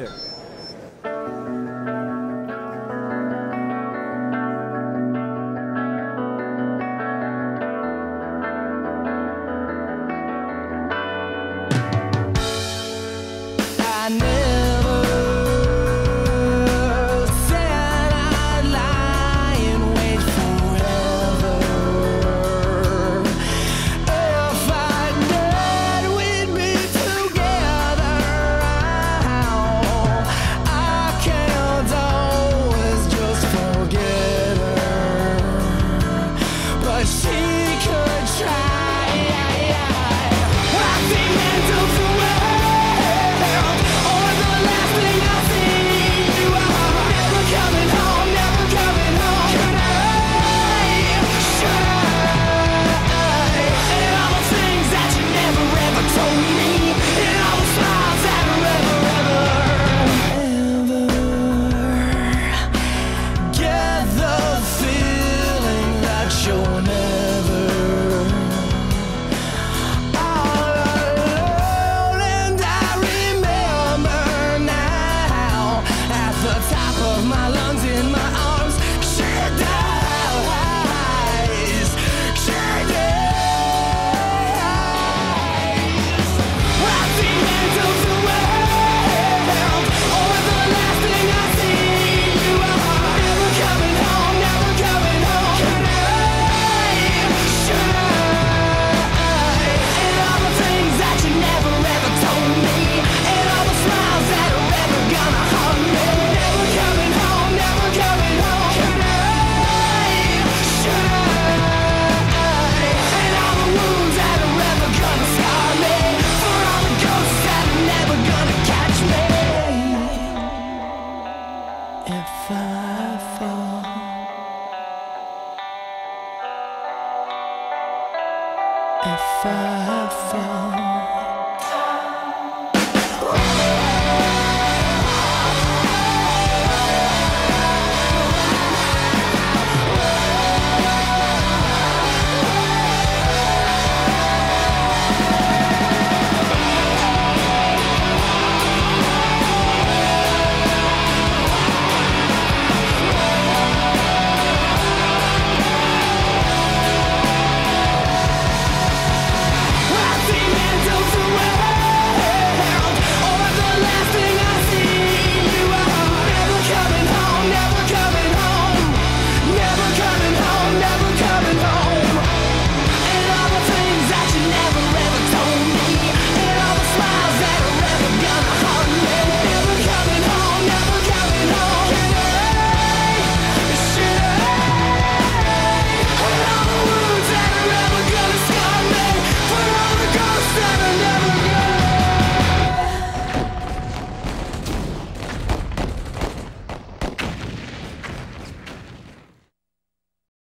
kick. If I fall